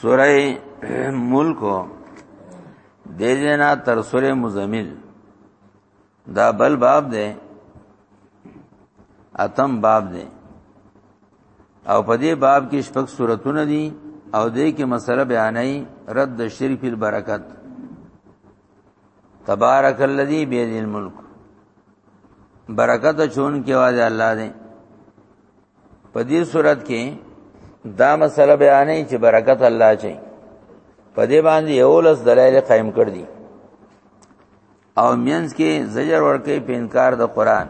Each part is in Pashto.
سوره ملک د جنا تر سوره مزمل دا بل باب دی اتم باب دی او په دې باب کې شپږ سوراتونه دي او دې کې مسله بیانای رد شرک البرکت تبارک الذی بيد الملک برکت چون کې واځي الله دې په دې صورت کې دا مسله بیانې چې برکت الله چي په دې باندې یو لس دلایل قائم کړ دي او مینس کې زجر ورکې په انکار د قران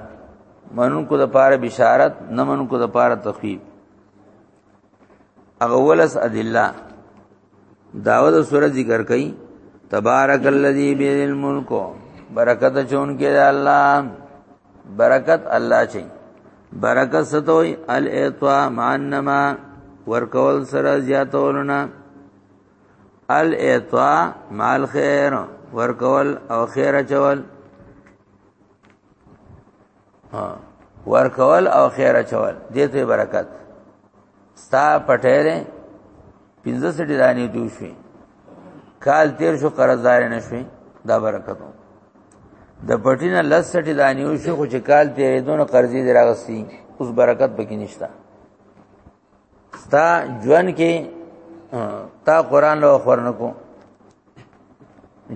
منونکو د پاره بشارت نه منونکو د پاره تخفیف اغولس ادله داود سورۃ ذکر کئ تبارک الذی بیل الملک برکت چون کې الله برکت الله چي برکت ستوي الاعطاء مانما ورکول سره زیاتولنا الاعطاء مال خیر ورکول او خیر چول ورکول او خیر چول دې ته برکت ستا پټېره پنځه سټی دانی دی شوې کال تیر شو قرضدار نه شوې دا برکت د پټینه لس سټی دانی شو خو چې کال تیر دونه قرضې دراغستی اوس برکت پکې نشته ستا ژوند کې تا قران له خورنه کو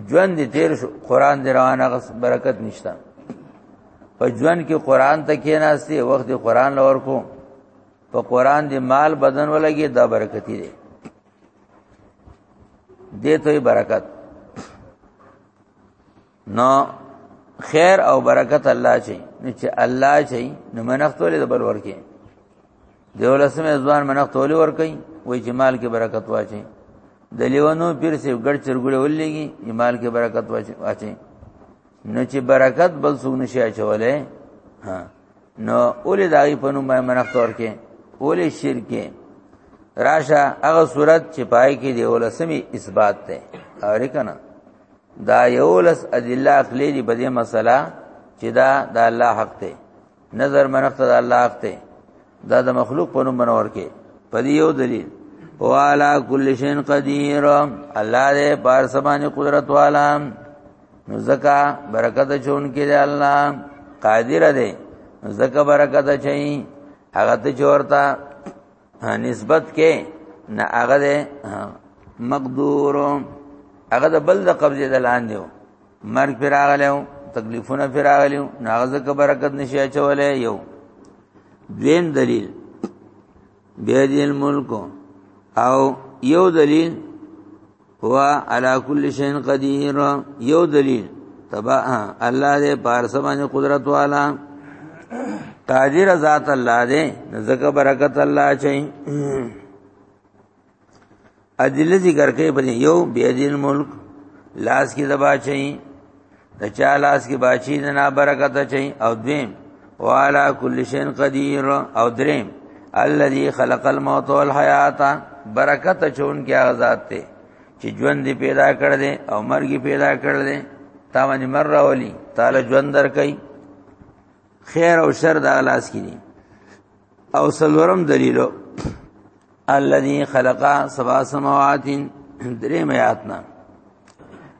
ژوند دې تیر شو قران دې روانه غس برکت نشتا په ژوند کې قران ته کې ناشتي وخت دې قران لور کو په قران دې مال بدن ولګي دا برکتی دې دې ته برکت نو خیر او برکت الله چي نو چې الله چي نو منختول د بل ورکه دیو لسمه ځوان منختول ورکي وای چې مال کې برکت واچي د لیونو پیر سی ګړ چرګړې ولېږي مال کې برکت واچي نو چې برکت بل څوک نشي اچولې ها نو اولې دای په نوم باندې منختور کې اولې شرک راشه هغه صورت چې پای کې دی ولسمي اثبات ده اورې کنه دا یولس ادله عقلی دی په دې مسله چې دا د الله حق دی نظر منښت د الله حق دی دا د مخلوق په نوم منور کې په دې یو دلیل والا کل شین قدیر الله دې بار سبانه قدرت والا نو زکا برکت چون کې دی الله قادر دی زکا برکت چي هغه ته چورتا نسبت کې نه هغه ده مقدور هغه د بل د قبضه د لاندې و مرګ پر راغلی و تکلیفونه پر راغلی و هغه ځکه برکت نشي اچولې یو دویم دلیل بیا دې الملک او یو دلیل هو علا کل شین قدیر یو دلیل تبا الله دې پارس باندې قدرت والا قادر ذات الله دې زکه برکت الله چي ادله ذکر کوي په یو بيدین ملک لاس کې دبا چي د چا لاس کې باچی د نه برکت چي او دیم والا کل شین قدیر او دریم الذي خلق الموت والحیات برکت چون کې آزاد ته چې ژوند دی پیدا کړ دې او مرګ پیدا کړ دې تا باندې مر راولي تعالی ژوند درکې خیر او شر د لاس کې دي او سلورم دلیلو الذي خلق سبع سماوات درې میاتنا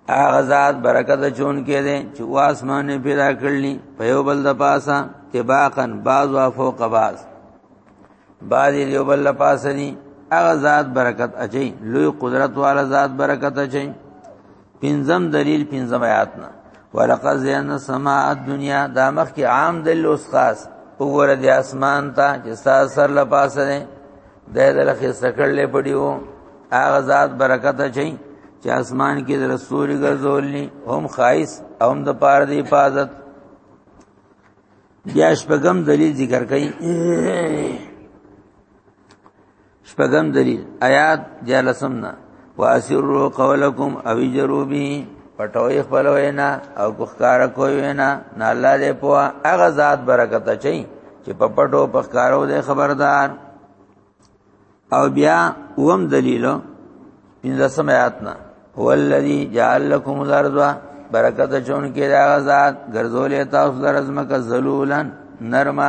هغه ذات برکت چون کې دي چې واسمانه پیدا کړلني په یو بل د پاسه تباقن بعض او فوق بعض بعض یو بل د پاسه دي هغه ذات برکت اچي لوی قدرت والا ذات برکت اچي پنځم دلیل پنځم آیات نه ولقد زینا السماء الدنيا دا مخ کې عام دلیل اوس خاص وګوره د اسمان ته چې ستا سر له پاسه دی د دل خسته کړلې پډیو هغه ذات برکت چي چې اسمان کې د رسول ګرځولني هم خایس او هم د پاره د حفاظت بیا شپږم دلیل ذکر کړي شپږم دلیل آیات جلسم نه واسروا قولکم او جروا به پټوي خپل وینا او کوخکار کوي وینا نه الله دې په هغه ذات برکت چي چې په پټو په ښکارو دې خبردار او بیا وم دلیلو ان رسم آیاتنا هو الذی جعل لكم الارض برکت چون کې دا غزاد ګرځولې تاسو درزمکه ذلولن نرمه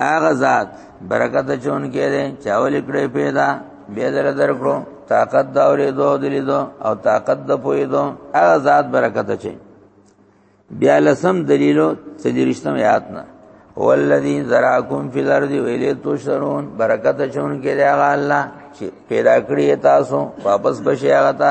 هغه ذات برکت چون کې دي چاول کړي پیدا به در درکړو طاقت دا اورې دو دلی دو او طاقت د پوي دو هغه ذات برکت چي بیا لسم دلیلو تدریشتم یاد نه هو الذی ذراکم فی الارض ویلی تشرون برکت چون کې دی هغه الله چې پیدا کړی تاسو واپس بشي هغه ته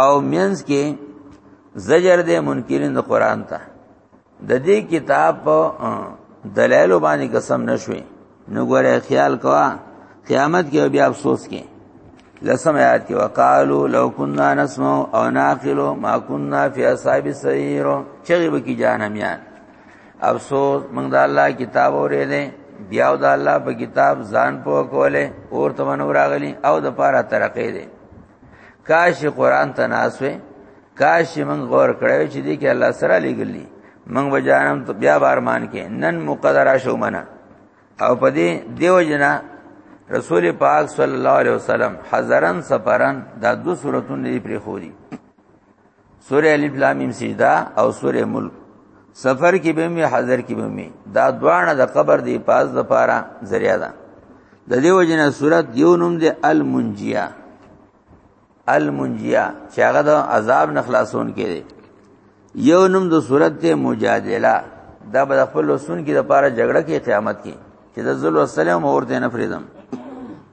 او مینس کې زجر دې منکرین د قران ته د دې کتاب په دلایل باندې قسم نشوي نو ګوره خیال کوا قیامت کې بیا افسوس کې لسم آیات کې وقالو لو كنا نسمع او ناقل ما كنا في اصحاب السير چغي بکی جانمیان افسوس موږ د الله کتاب اورې دې بیا د الله په کتاب ځان په کوله اور تمنو راغلی او د پاره ترقې دې کاش قران ته ناسوي کاش من غور کړو چې دې کې الله سره لګلی من بجانم ته بیا بارمان کې نن مقدره شو منه او په دې دیو جنا رسول پاک صلی الله علیه وسلم حضرن سفرن دا دو صورتونه لري پری خوري سوره الف لام میم سجدا او سوره ملک سفر کې به می حاضر کې به می دا دواړه د قبر دی پاس د پاره ذریعہ ده د دې وجنه صورت یو نوم دی المنجیا المنجیا چې هغه د عذاب نه خلاصون کې دی یو نوم د صورت ته مجادله دا به خپل لسون کې د پاره جګړه کې قیامت کې چې د ذل والسلام اورته نه فریدم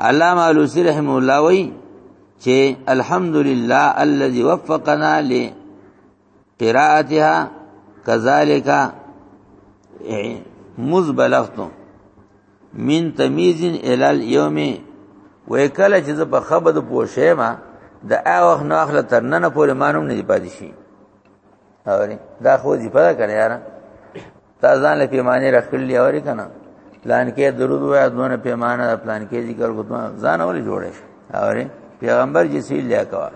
علامه علوسی رحم الله وی چې الحمدلله الذي وفقنا لقراءتها كذلك مز بلغتم من تمیز الى اليوم وکله چې په خبر پوښې ما د اوخ نو اخله تر نن پورې مانوم نه دی پاتې شي اوري دا خو دې پتا کړی یاره تا ځان له پیمانه راخلی اوري کنه پلان کې درود وای دونه پیمانه پلان کې ذکر کو ځان اوري جوړه اوري پیغمبر جی سی لیا کوا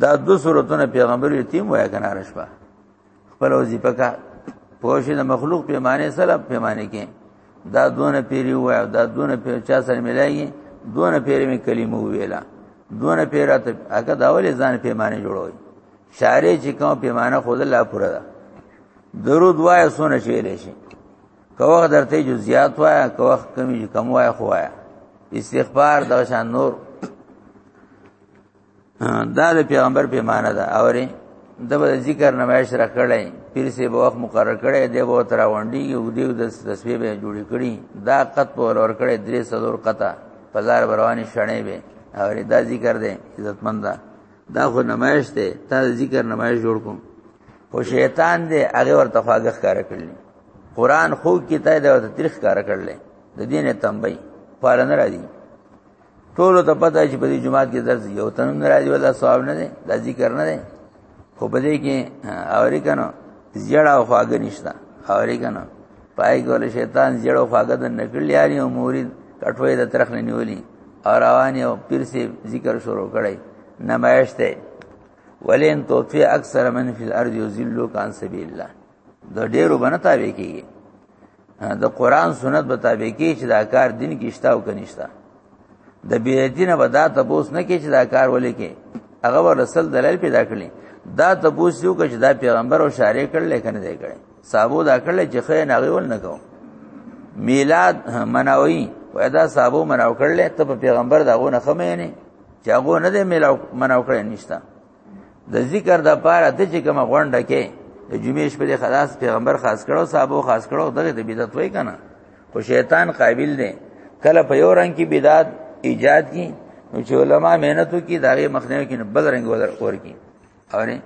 دا دو صورتونه پیغمبر یتیم وای کنه رشبا خپل وظیفه کا پوښې د مخلوق پیمانه سره پیمانه کې دا دونه پیری وای دا دونه پیر چا سره ملایي دونه پیری می کلمه ویلا دونه پیراته هغه داولې ځان پیمانه جوړوي شارې چې کوم پیمانه خود لا پوره ده درود وای سونه چیرې شي کوه درته جو زیات وای کوه کمی کم وای خو وای استغفار د شان نور دا د پیغمبر په معنا ده اوري د به ذکر نمایش را کړی پیر سی به وخت مقرر کړی دی به تر وانډي یو دیو د تصویر به جوړی کړی دا قط په ور کړی درې سلور قطا پزار بروانی شړې به اوري دا ذکر دی عزتمند ده دا خو نمایش دی تا ذکر نمایش جوړ کوم خو شیطان دی هغه ورته خواږه کار کړل قران خو کیته دی ورته تاریخ کار کړل د دین تنبی پاره نه راځي ټول ته پته چې په دې جماعت کې درس یو تن نه راځي ولا ثواب نه دی دا ذکر نه دی خو په دې کې اوري کنه زیړه او خواږه نشتا اوري کنه پای کې ول شیطان زیړو خواګه د نکړل یاري او مورید کټوي د ترخ نه نیولي او روان یو پیر سی ذکر شروع کړي نمایش ته ولین توفی اکثر من فی الارض یذلوا کان سبیل الله د ډیرو باندې تابع کیږي د قران سنت به تابع کی چې دا کار دین کې شته او کنيشته د بیعتینه به دا تبوس نه کی چې دا کار ولې کې هغه رسول دلایل پیدا کړي دا تبوس یو کې چې دا پیغمبر او شارع کړل کنه دی کړي صحابو دا کړل چې خې نه غول نه کو میلاد مناوي وای دا صحابو مناو کړل ته په پیغمبر دا غو نه خمه نه چې هغه نه دې میلاو مناو کړل نشتا د ذکر د پاره د چې کوم غونډه کې د جمعې شپې د خلاص پیغمبر خاص کړو صحابو خاص کړو دغه د بدعت وای کنه خو شیطان قابل دی کله په یو رنگ کې بدعت ایجاد کی نو چې علما مهنتو کی داغه مخنیو کې بل رنگ ور کی اوري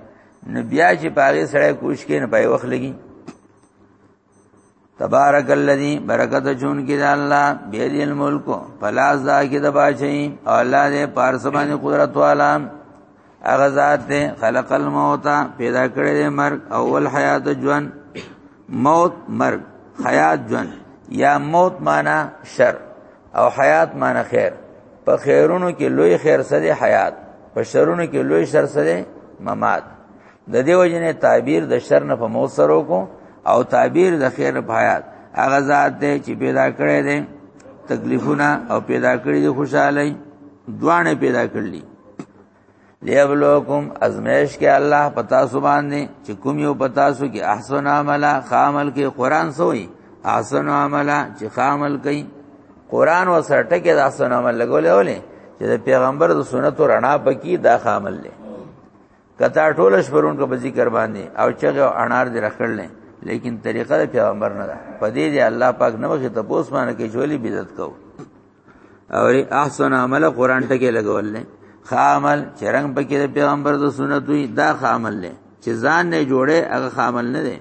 نو بیا چې پاګه سړی کوش کې نه پای وخت لګي تبارک الذی برکت جون کې د الله بیر الملک فلاز دا کې د باشي او الله دې پارسبان قدرت والا اغه ذات دې خلق الموت پیدا کړې دې مرګ اول حیات جون موت مرګ حیات جون یا موت معنا شر او حیات معنی خیر په خیرونو کې لوی خیر سره حیات په شرونو کې لوی شر سره ممات د دې وجنه تعبیر د شر نه په مو سره کو او تعبیر د خیر په حیات هغه ذات دی چې پیدا کړی دی تکلیفونه او پیدا کړی دی خوشاله دوانه پیدا کړلی لیبلوکم ازمیش کې الله پتا سو باندې چې کوم یو پتا سو کې احسن عملا خامل کې قران سوئی احسن عملا چې خامل کوي قران وسرټه کې د احسن عمل لګولې ولې چې د پیغمبر د سنت رڼا پکې دا خامل لې کته ټول شپرون کو بزی کر باندې او چغه انار دې رخړل نه لیکن طریقه د پیغمبر نه ده په دې دې الله پاک نو چې تاسو باندې کې جوړي بدعت کوو اور احسن عمل قران ټکی لګول نه خامل چرنګ پکې د پیغمبر د سنت وی دا خامل نه چې ځان نه جوړه هغه خامل نه دی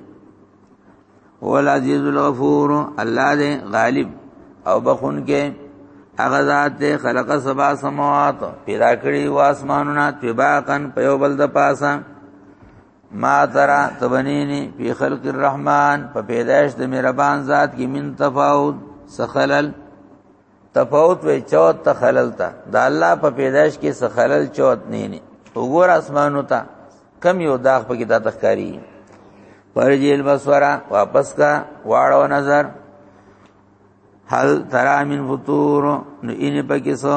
هو العزیز الغفور الله دې غالب او بخون کې هغه ذات دې خلق سبا سماوات پیدا کړی و اسمانونه تباقن په یو بل د پاسه ما ترا تبنینی فی خلق الرحمن په پیدائش د مهربان ذات کې من تفاوت سخلل تفاوت وی چوت تخلل تا د الله په پیدائش کې سخلل چوت نه نه وګور اسمانو ته کم یو داغ په کې د تخکاری پرجیل بسورا واپس کا واړو نظر هل ترا من فطور نو ان پکې سو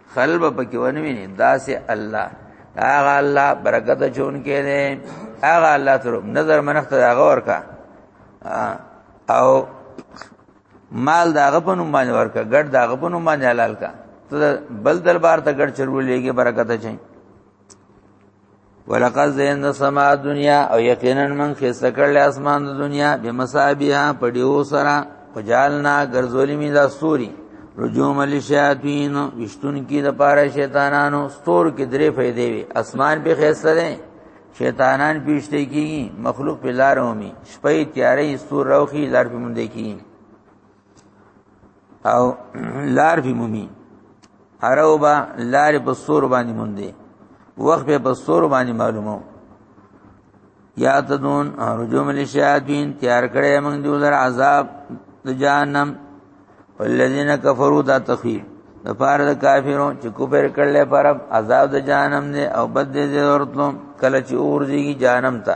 خلب پکې ونویني داسې الله هغه الله برکت چون کې دي هغه الله تر نظر منخت هغه ورکا او مال داغه په نوم باندې ورکا ګډ داغه په نوم باندې حلال کا ته بل دربار ته ګډ چرولېږي برکت چي ولقد زین سما دنیا او یقینا من خسته کړل اسمان د دنیا بمصابیها په دیو سره پجالنا غرزولی می دا ستوري رجوم للشیاطین وشتون کی د پاره شیطانانو ستور کې درې فائدې وي اسمان په خسته ده شیطانان پیشته کیږي مخلوق په لار اومي شپې تیارې ستور روخي لار په مونږ کیږي او لار به مومي هرو با لار په سور باندې مونږ دی وخت به په سور باندې معلومو یا تدون رجوم لشیاطین تیار کړي موږ دی ولر عذاب د جهنم والذین کفروا دا تخفیف د پاره د کافرو چې کوپر کړل پر عذاب د جهنم دی او بد دې ورتلو کله چې اور دیږي جهنم ته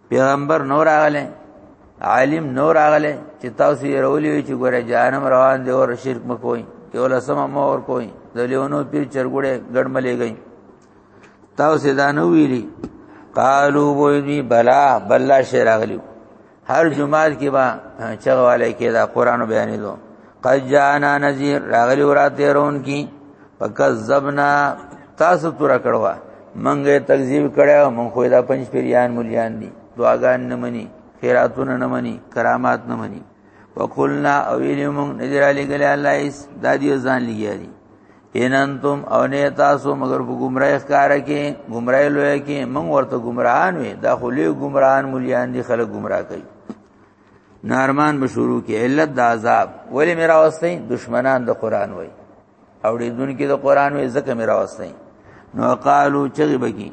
پیغمبر نور راغله عالم نور راغله چې تاسو یې رولې وي چې ګوره جانم روان دی او شرک مکوئ یو لسم مور کوئ د لیونو پیر چرګوړې ګډملې گئی تاسو دا نو ویلي قالو ویني بلا بلا شراغلیو هر جمعات کې با چغواله کې دا قران بیانې دوه قد جانا نذیر راغلی وراته رون کی فکذبنا تاسو تور کړوا منګه تکذیب کړو مون خو دا پنځ پیریان مليان دي دعاګان نه مني خیراتونه نه مني کرامات نه مني وقلنا اویلم نذیر علی گلی الله اس دادی ځان لګیا دي ان انتم او نه تاسو مگر په گمراه ښکار کې گمراه لوی کې مونږ ورته گمراهان وي دا خو له گمراهان مليان دي خلک گمراه کوي نارمان به شروع کی علت د عذاب ولی میرا واستي دشمنان د قران وای او دې دن کې د قران وای زکه میرا واستي نو قالو چغي بکی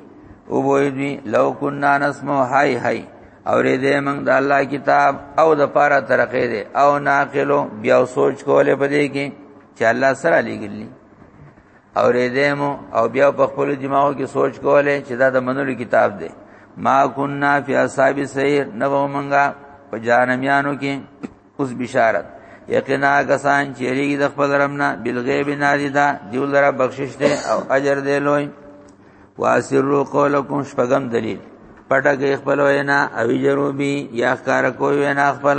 او بوې دی لو کنا نسمو هاي هاي اورې دې موږ د الله کتاب او د پاره ترقې دې او ناقلو بیا سوچ کولې پدې کې چې الله سره لګلی اورېدې مو او بیا په خپل دماغو کې سوچ کولای چې دا د منلو کتاب دی ما كنا فی اصحاب سیر نو مونږه په جانمیانو کې اوس بشارت یقینا کسان چې ریګ د خپل رمنا بالغیب نادیدا دیو لره بخشش دی او اجر دی لوی واسروا قولکم شپغم دلیل پټه کې خپل وینا او جروبی یا ښکار کوی وینا خپل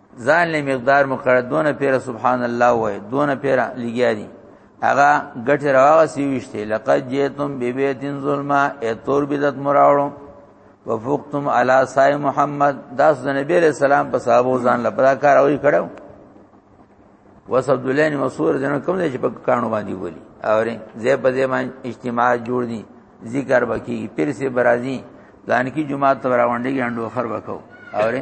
ځان له مقدار مقرر دونه پیر سبحان الله وای دونه پیر لګیا دي هغه ګټه راغه سی وشته لقد جئتم ببیتن ظلما اتور بدت مراړو وفقتم علی سای محمد داس د نبی علیہ السلام په صحابه ځان لپاره کار اوی کړو وس عبد الله مسعود جن کوم چې په کانو باندې ولي او زه په دې باندې اجتماع جوړ دي ذکر بکی پیر سے برازی پلان کی جمعه ته راوندې ګاندو خر وکاو اوره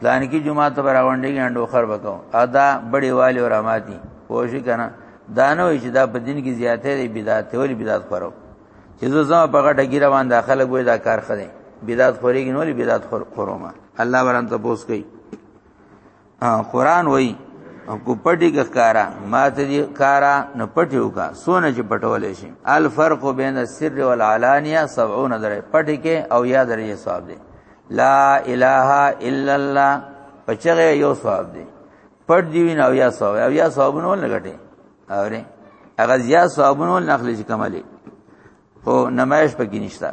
پلان کی جمعه ته راوندې ګاندو خر وکاو ادا بڑی والی اور اماتی کوشش کنا دانو چې دا په دین کې زیاته دی بدعت ول بدعت خورو چې زه زما په غټه ګیره وان داخله ګوي دا کار خره بدعت خوري نو بدعت خور خورو ما الله ورن ته پوس کوي قران وای کو پټی ښکارا ما ته دي کارا نه پټیو کا سونه چې پټولې شي الفرق بین السر والعلانیه 70 درې پټی کې او یا درې ثواب دي لا اله الا الله پچغه یو ثواب دي پټ دی وین او یا ثواب او یا ثوابونه ولګټي اوره هغه زیا ثوابونه ولنخلی چې کمالي او نمایش پکې نشته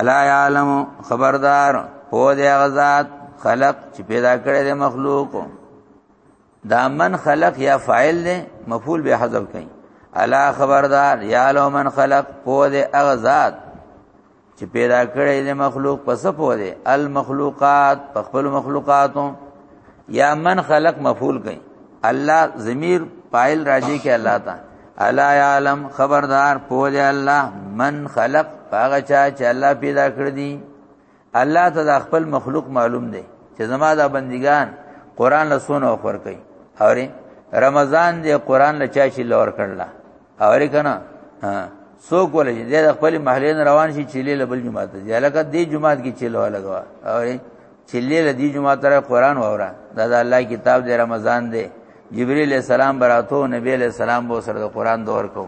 الا یعلم خبردار په دې غزاد خلق چې پیدا کړی د مخلوق دا من خلق یا فاعل دی مفعول به حذف کړي الا خبردار یا لو من خلق په دې غزاد چې پیدا کړی د مخلوق پس په دې المخلوقات په خپل مخلوقاتو یا من خلق مفعول کړي الله ضمیر فاعل راځي کې الله تا الا عالم خبردار پوج الله من خلق هغه چا چې الله پیدا کړ دي الله ته د خپل مخلوق معلوم دی چې زما د بندگان قران له سونه خور کوي اوري رمضان دی قران له چا شي لور کړلا اورې کنه ها څوک ولې چې د خپل محلې نه روان شي چيلې لبل جمعه ته ځي لکه دې جمعه کې چيلو لګوا او چيلې لدی جمعه تر قران وره دا د الله کتاب د رمضان دی جبريل السلام براتو نبی له سلام بو سره د قران دور کو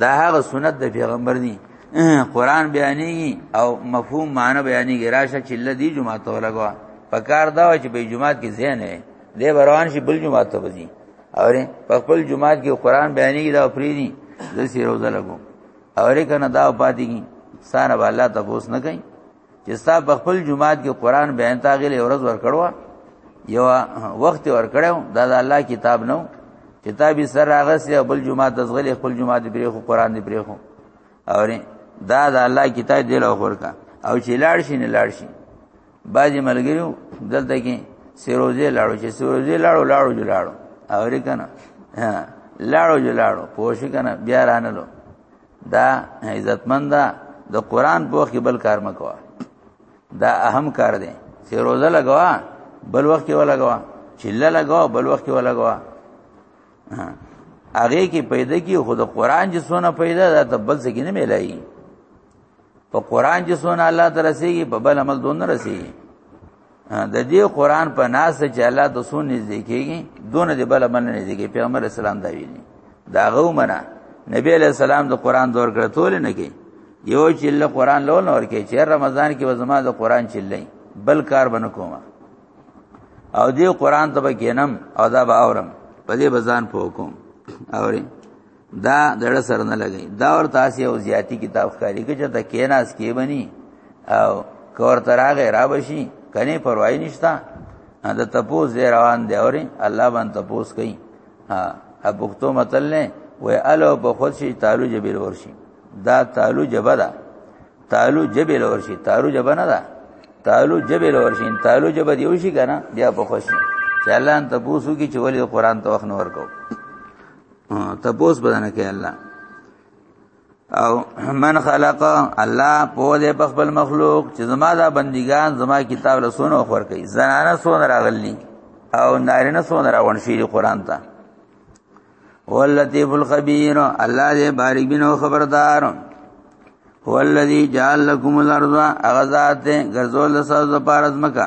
دا هغه سنت د پیغمبر دی قران بیانېږي او مفهوم معنی بیانېږي راشه چيلې دی جمعه ته لګوا پکار دا چې به جمعه کې زین دی بروان شي بل جمعه ته وځي اورې په خپل جمعات کې قران بیانې دا پریدي د سی روزه لګو اورې کنه دا پاتې کی سانه الله تاسو نه کوي چې ستا په خپل جمعات کې قران بیان تا غلې ورځ ور کړو یو وخت ور کړو دا د الله کتاب نو کتاب سره راغس یا بل جمعات د غلې خپل جمعات پرې خو قران دې پرې خو اورې دا د الله کتاب دی له ورکا او چې لاړ شي نه لاړ شي باجی ملګریو دلته کې سیروزه لاړو چې سیروزه لاړو لاړو جلاړو اورې کنه ها لاړو جلاړو پوښ کنه بیا رانلو دا عزتمند د قران په وخت کې بل کار مکوا دا اهم کار دی چې روزه لګوا بل وخت کې ولګوا چله لګوا بل وخت کې ولګوا هغه کې پیدا کی خود قران چې سونه پیدا دا ته بل څه کې نه ملایي په قران چې سونه الله ته رسیږي په بل عمل دون رسیږي د دې قران په ناس چې الله د سون نږدې کیږي دون دې بل عمل نه نږدې کیږي پیغمبر اسلام دا ویلي دا غو منه نبی علیہ السلام د قران دور کړه تول نه کی یو چې له قران لول اور کې چې رمضان کې وزما د قران چلې بل کار بنه کومه او دې قران ته بګینم او دا به اورم په دې بزان پوکم اوري دا دړه سره نه لګي دا ور تاسو او زیاتی کتاب خاري کې چې د کیناس کې بني او کور تراغه را بشي کني پروايي نشتا دا تپوس دی روان دی اوري الله باندې تپوس کوي ها ابوختو متل نه وې الو په خود شي تعالو جبل ورشي دا تعالو جبدا تعالو جبل ورشي تعالو جبنا دا تعالو جبل ورشي تعالو جبد یو شي کنه بیا په خوشي چې الله ان تاسو کی چې ولې قران ته وخت نور کو تپوس بدنه کې الله او من خلق الله په دې په خپل مخلوق چې زما دا بندګان زما کتاب له سونو خور کوي زنانه سون راغلي او نارینه سون راون شي قرآن ته هو اللطیف الخبیر الله دې باریک بنو خبردار هو الذی جعل لكم الارض اغذات ګرځول ساز لپاره ځمکه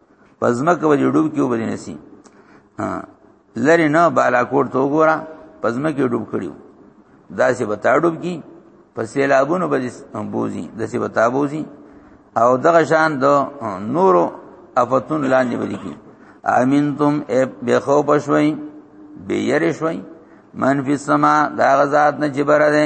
پزما کې وجه ډوب کې وبدي نسی لری نه بالا کوټ تو ګورا پزما کې ډوب کړیو دا سه بتا ډوب کی په سیلابونو به بوزي د سه بتا بوزي او دغه شان د نورو افتون لاندې بدی کی امین تم ای به خو پښوی به یری شوی من فی السما دا غزاد نه جبره ده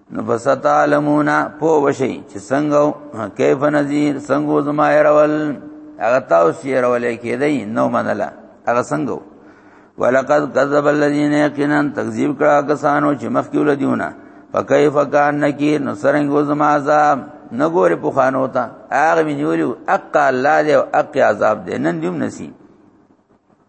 نو فستعلمون پو وشي چې څنګه کیف نذیر څنګه زما يرول هغه تاسو يرول کېدای نو منله هغه څنګه ولقد كذب الذين يقينا تکذیب کړه کسانو چې مخکې ولدیونه فكيف كان نکیر نو څنګه زما عذاب نګوري په خانو ته هغه مې نیولیو اقا الله دې او اقا عذاب دې نن دیم نصیب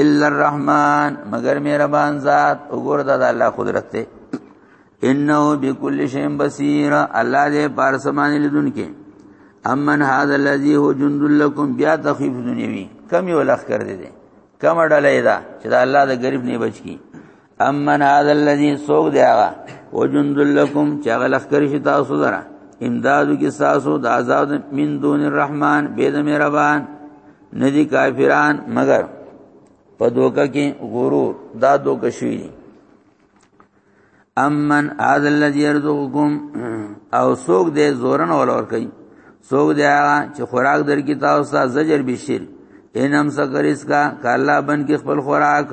الا الرحمن مگر مهربان ذات وګور د الله قدرت ته انه بكل شيء بصير الله دې پارسمان لیدونکې امن هذا الذي هو جند لكم بیا تخفیف دنیوي کم یو لخ کړ دې کم ډلې دا چې دا الله د غریب نه بچ کی امن هذا الذي سوق دی هغه وجند لكم چې هغه لخر شي تاسو درا امدادو کې تاسو د آزاد من دون الرحمن بيد مهربان ندي کافران مگر په دوکه کې غرور دا دوکه شي امن هذا الذي يرزقكم او سوق دې زورن ول ور کوي سوق دې هغه چې خوراک درکې تاسو ته زجر بشیر انم سکر اس کا کالا بن کې خپل خوراک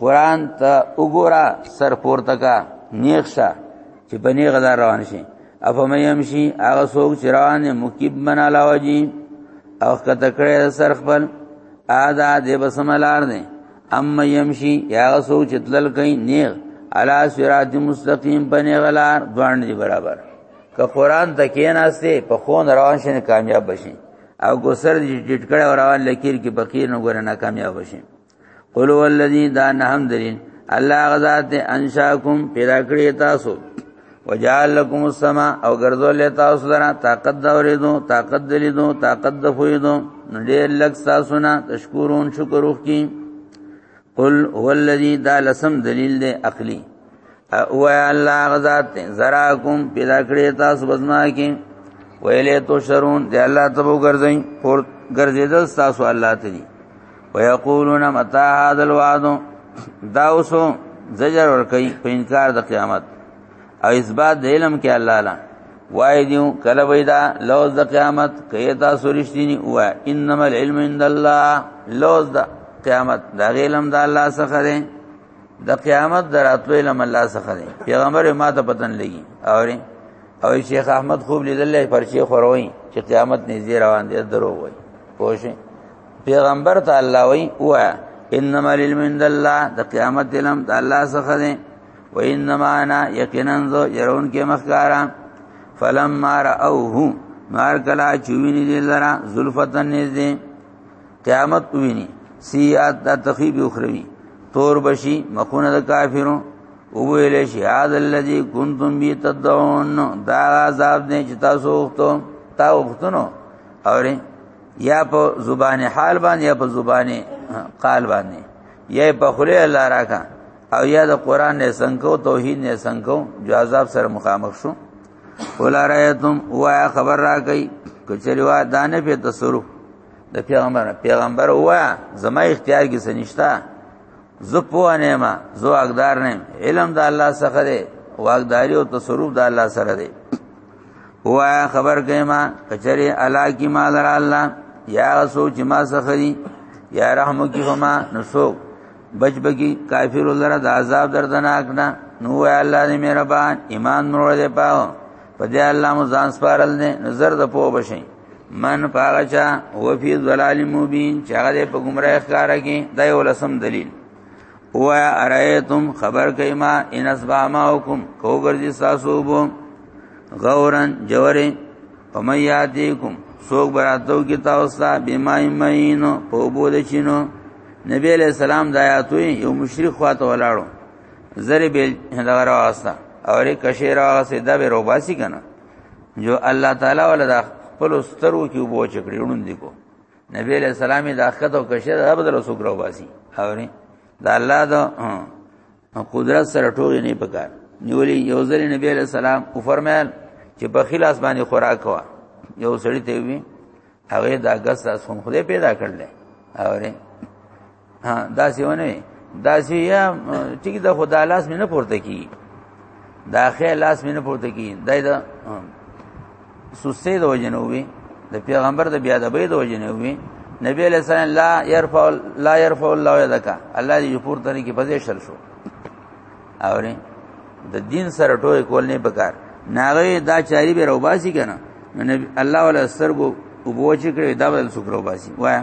قران ته وګوره سر پورته کا نیک شه چې بنی غدار روان شي افهم يمشي هغه څوک چې روان مکیب بنا لاوجی او کته کړه سر خپل ادا دې بسملار نه اما يمشي یا سوچ تلل کین نیغ علا صراط مستقیم بنی غلار دوان دی برابر که قران تکین استه په خون روان شنه کامیاب بشي او ګسر دې ټټ کړه روان لکیر کې بقیر نه ګره نه کامیاب بشي قل هو الذی دا نهم درین الله غذات انشاکم پیدا کړی تاسو وجعل لكم السما او ګرځول تاسو لرا طاقت دا ورېدو طاقت دلیدو طاقت د فویدو ډېر لږ تاسو نه تشکرون شکر وکي قل هو الذی دا لسم دلیل دی عقلی او الله غزاد زرا کوم پیدا کړی تاسو بزما کې ویلې تو شرون دی الله ته وګرځئ پور ګرځیدل تاسو الله ته دي ويقولون متى هذا الوعد دا اوسو زجر ور کوي په انکار د قیامت او اثبات د علم کې الله لا وای دیو کله وېدا لوز د قیامت کئ تاسو رښتینی و انما العلم عند الله لوز د قیامت دا علم د الله څخه دی د قیامت دراتلو علم الله څخه دی پیغمبر ما ته پتن لګي اوري او شیخ احمد خوب لیدل پرچی خوروي چې قیامت نږدې روان دی درو وای پوښ پیغمبر ته الله وای او انما العلم عند الله د قیامت علم د الله څخه دی و انما انا یقینا ذو يرون کې مخکارا فلما راوه مار کلا چوینی دلرا ذلفتن نزدې قیامت ویني سیئات د تخیب اخروی تور بشي مخونه د کافرو او ویل شي هاذ الذی کنتم بی تدعون دا عذاب نه چې تاسو وختو تا وختونو اوري یا په زبان حال باندې یا په زبان قال باندې یا په خله الله راکا او یا د قران نه څنګه توحید نه څنګه جو عذاب سره مخامخ شو ولا رایتم وایا خبر را گئی کچری وا دانه په تصرف د پیغمبر پیغمبر وا زما اختیار کې سنشتا زه په نه ما زه اقدار نه علم د الله څخه دی واقداری او تصرف د الله سره دی وایا خبر کئ ما کچری الا کی ما در الله یا سوچ ما سخری یا رحم کی فما نسوک بچ بگی کافر لره د عذاب دردناک نه نو یا الله دې مهربان ایمان مور دې پاو په دې الله مو ځان سپارل نه نظر د پوه بشي من پاغچا او فی ظلال مبین چې هغه دې په گمراه ښکار کې دای ولسم دلیل او ارایتم خبر کایما ان اسبا ماکم کو ګرځي تاسو بو غورن جوره پمیاتیکم سوک براتو کی تاسو بما ایمینو په بوله چینو نبی علیہ السلام د آیاتو یو مشرک خواته ولاړو زری بیل دغه راوستا اور ایک کشیر هغه سیدا به روباسي کنه جو الله تعالی ولا د خپل سترو کې وبو چکړي وړوند دي کو نبی علیہ السلام د اخته او کشیر هغه بدل سوګ روباسي اور دا الله دا قدرت سره ټوګې نه پکار نیولې یو ځل نبی علیہ السلام او فرمایل چې په خلاص باندې خوراک وا یو سړی ته وی هغه دا غس سم خدای پیدا کړل اوره ها دا سیونه دا سی یا ټیک دا خدا لاس مې نه پورته کی دا خیر لاس مې نه پورته کی دا دا سستې د وجه نه وي د پیغمبر د بیا د بې د وجه نه وي نبی علیہ السلام لا يرفع لا يرفع الله يدك الله دې پور تنه کې پدې شل شو اورې د دین سره ټوې کول نه پکار ناغه دا چاري به روباسي کنه نو الله ولا سترګو وبوچ کړي دا بدل سکرو باسي وایا